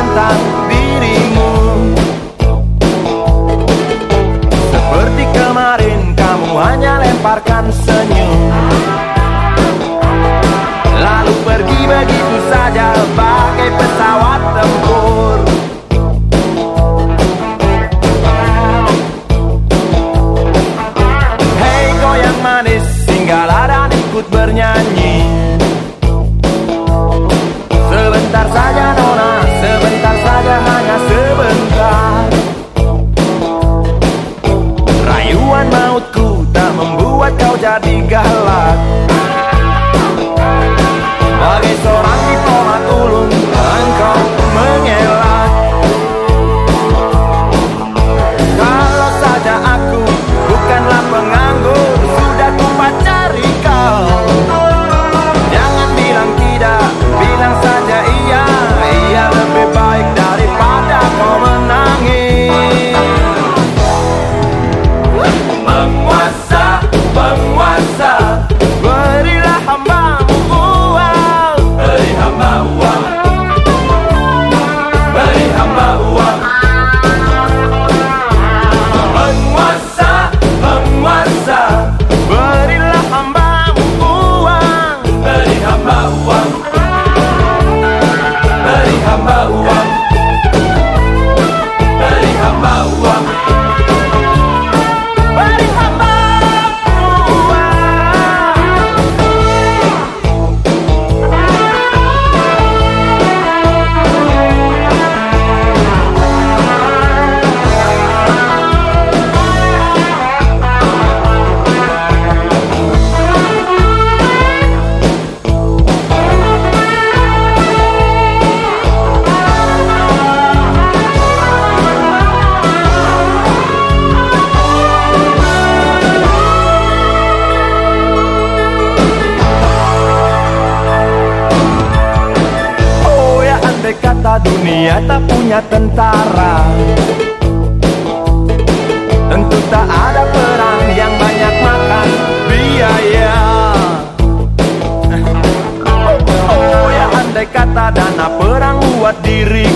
tentang dirimu. Seperti kemarin kamu hanya lemparkan senyum. mata dunia tak punya tentara. Tentu tak ada perang yang banyak makan biaya. Oh, oh ya andai kata dana perang buat diri.